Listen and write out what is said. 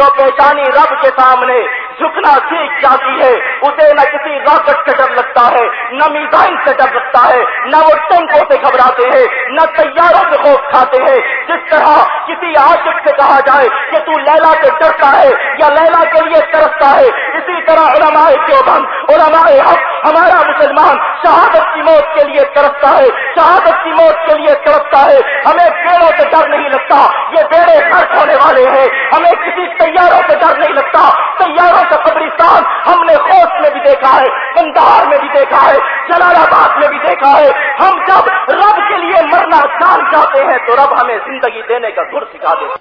جو پیشانی رب کے سامنے جھکنا سیکھ جاتی ہے، اسے نہ کسی راکٹ سے ڈر لگتا ہے، نہ میزائل سے ڈر لگتا ہے، نہ وہ ٹینکوں سے گھبراتے ہیں، نہ تیاروں سے خوف کھاتے ہیں۔ جس طرح کسی عاشق سے کہا جائے کہ تو لیلا سے ڈرتا ہے یا لیلا کے لیے ترستا ہے، اسی طرح علماء دیوبند، علماء حق، ہمارا مسلمان شہادت کی موت کے لیے ترستا ہے، شہادت کی موت کے لیے ترستا ہے۔ ہمیں لگتا یہ بیڑے خرچ ہونے والے ہیں۔ ہمیں کسی تیاروں سے ڈر نہیں لگتا۔ تیاروں کا قبرستان ہم نے خوش میں بھی دیکھا ہے کندہار میں بھی دیکھا ہے، جلال آباد میں بھی دیکھا ہے۔ ہم جب رب کے لیے مرنا جان جاتے ہیں تو رب ہمیں زندگی دینے کا گر سکھا دیتے